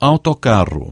autocarro.